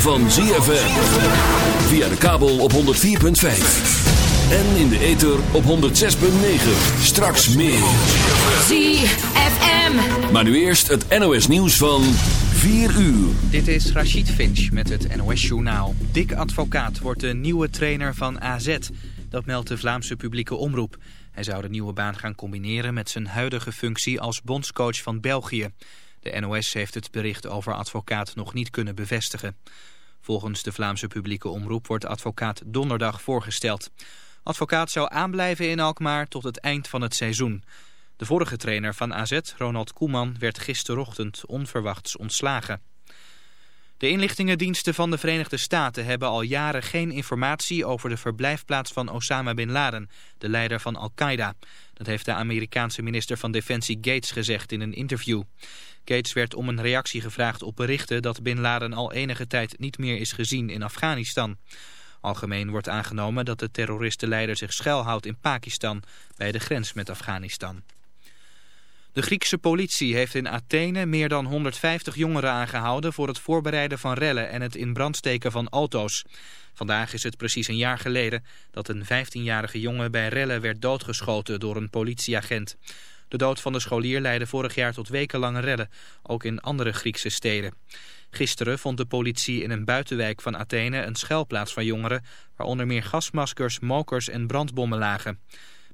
van ZFM. Via de kabel op 104.5. En in de ether op 106.9. Straks meer. ZFM. Maar nu eerst het NOS nieuws van 4 uur. Dit is Rachid Finch met het NOS Journaal. Dick Advocaat wordt de nieuwe trainer van AZ. Dat meldt de Vlaamse publieke omroep. Hij zou de nieuwe baan gaan combineren met zijn huidige functie als bondscoach van België. De NOS heeft het bericht over advocaat nog niet kunnen bevestigen. Volgens de Vlaamse publieke omroep wordt advocaat donderdag voorgesteld. Advocaat zou aanblijven in Alkmaar tot het eind van het seizoen. De vorige trainer van AZ, Ronald Koeman, werd gisterochtend onverwachts ontslagen. De inlichtingendiensten van de Verenigde Staten hebben al jaren geen informatie over de verblijfplaats van Osama Bin Laden, de leider van Al-Qaeda. Dat heeft de Amerikaanse minister van Defensie Gates gezegd in een interview. Gates werd om een reactie gevraagd op berichten dat Bin Laden al enige tijd niet meer is gezien in Afghanistan. Algemeen wordt aangenomen dat de terroristenleider zich schuilhoudt in Pakistan bij de grens met Afghanistan. De Griekse politie heeft in Athene meer dan 150 jongeren aangehouden voor het voorbereiden van rellen en het in brand steken van auto's. Vandaag is het precies een jaar geleden dat een 15-jarige jongen bij rellen werd doodgeschoten door een politieagent. De dood van de scholier leidde vorig jaar tot wekenlange rellen, ook in andere Griekse steden. Gisteren vond de politie in een buitenwijk van Athene een schuilplaats van jongeren... waar onder meer gasmaskers, mokers en brandbommen lagen.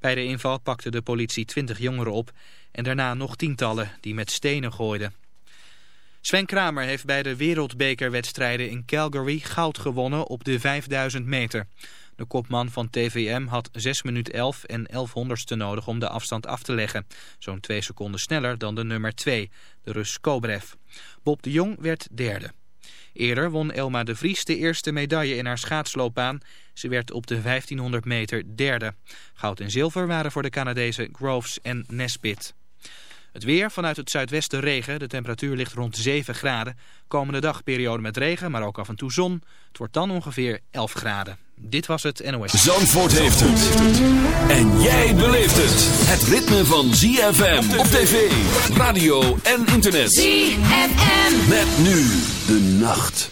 Bij de inval pakte de politie twintig jongeren op en daarna nog tientallen die met stenen gooiden. Sven Kramer heeft bij de wereldbekerwedstrijden in Calgary goud gewonnen op de 5000 meter. De kopman van TVM had 6 minuten 11 en 11 honderdste nodig om de afstand af te leggen. Zo'n 2 seconden sneller dan de nummer 2, de Rus Kobrev. Bob de Jong werd derde. Eerder won Elma de Vries de eerste medaille in haar schaatsloopbaan. Ze werd op de 1500 meter derde. Goud en zilver waren voor de Canadezen Groves en Nesbit. Het weer vanuit het zuidwesten regen. De temperatuur ligt rond 7 graden. Komende dag periode met regen, maar ook af en toe zon. Het wordt dan ongeveer 11 graden. Dit was het NOS. Zandvoort heeft het. En jij beleeft het. Het ritme van ZFM op tv, radio en internet. ZFM. Met nu de nacht.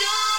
Love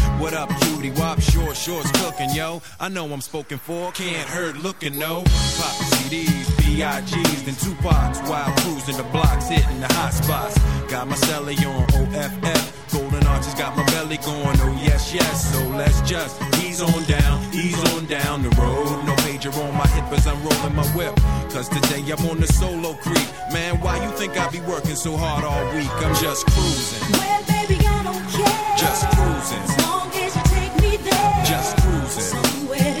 What up, cutie? Wop, short shorts cooking, yo. I know I'm spoken for, can't hurt looking, no. Pop CDs, B.I.G.s, then Tupac's while cruising the blocks, hitting the hot spots. Got my celly on OFF. Golden arches got my belly going, oh yes, yes. So let's just ease on down, ease on down the road. No pager on my hip as I'm rolling my whip. Cause today I'm on the solo creep. Man, why you think I be working so hard all week? I'm just cruising, Well, baby, I don't care. just cruising, just cruising, Somewhere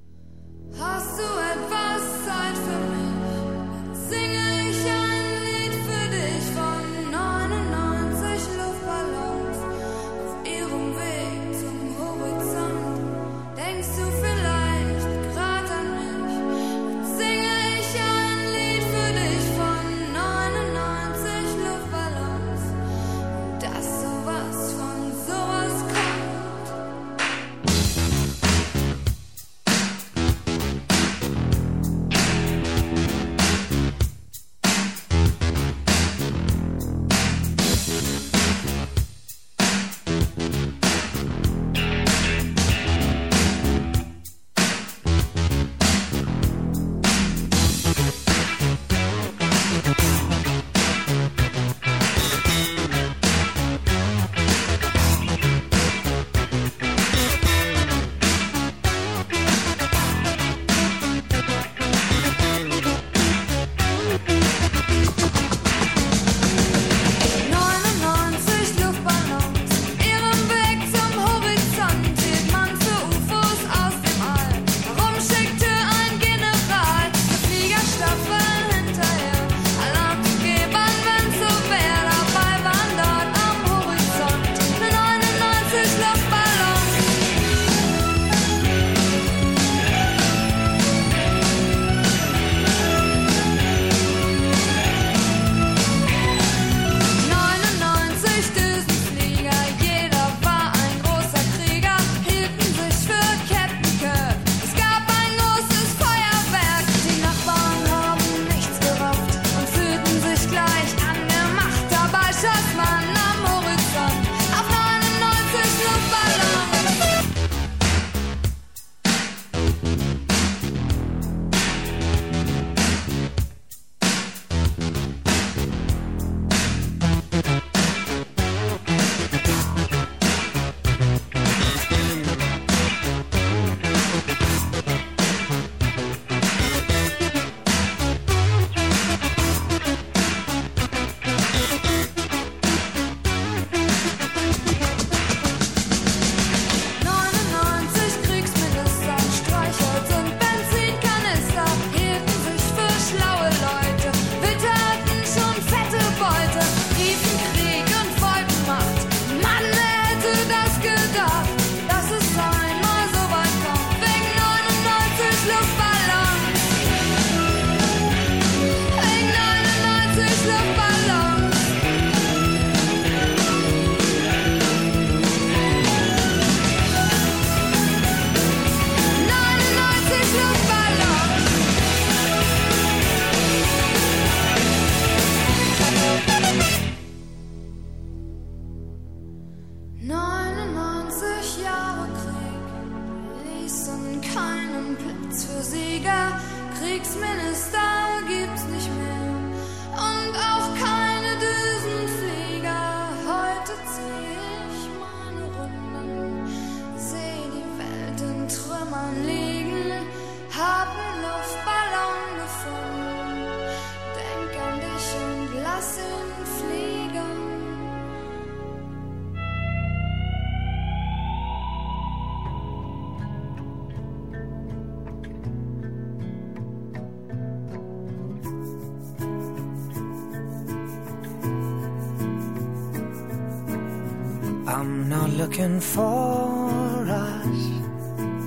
looking for us,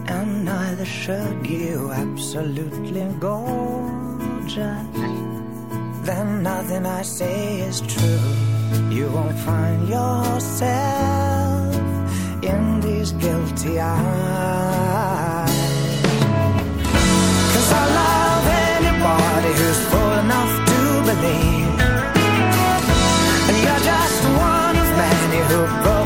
and neither should you. Absolutely gorgeous. Then nothing I say is true. You won't find yourself in these guilty eyes. Cause I love anybody who's full enough to believe. And you're just one of many who broke.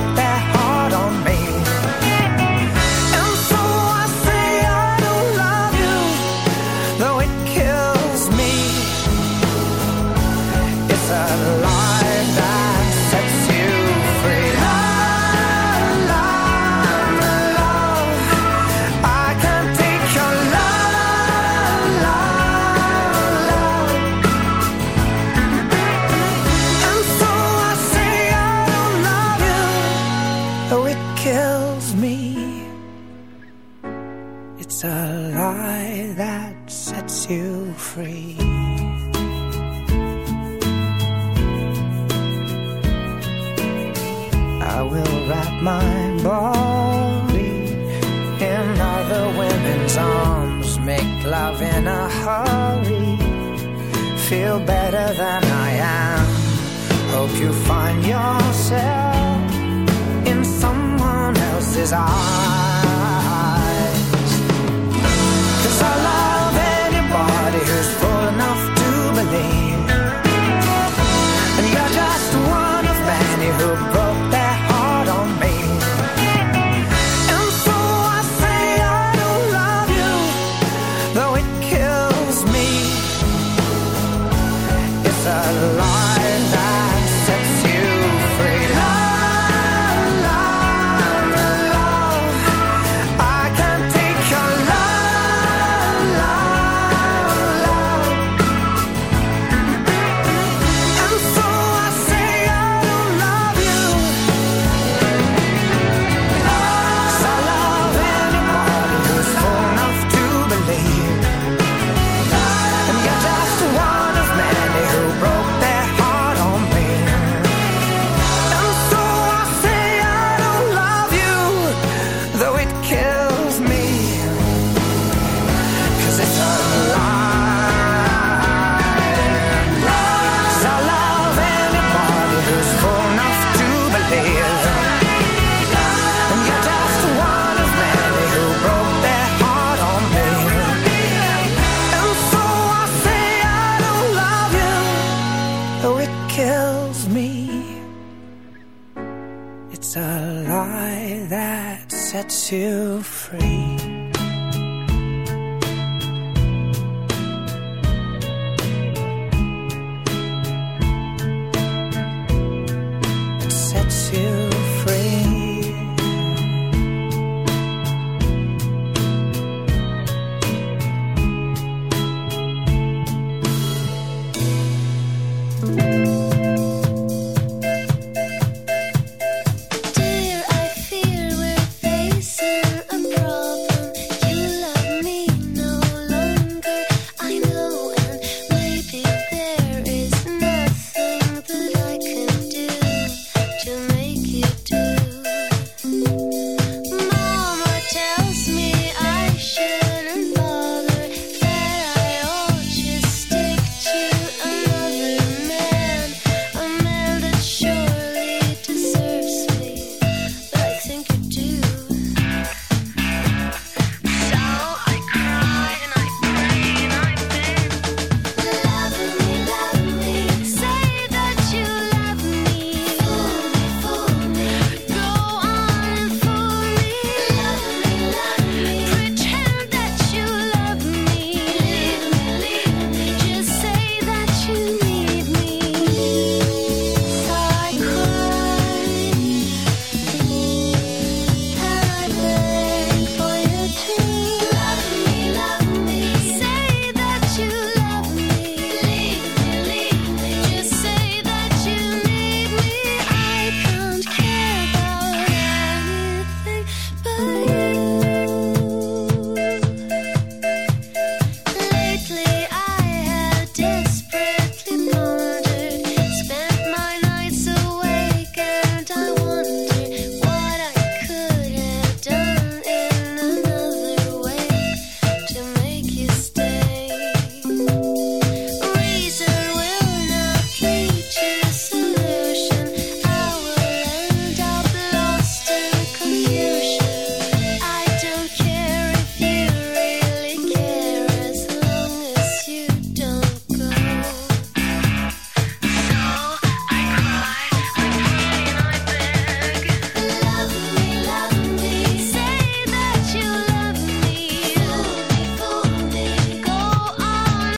a hurry. Feel better than I am. Hope you find yourself in someone else's arms.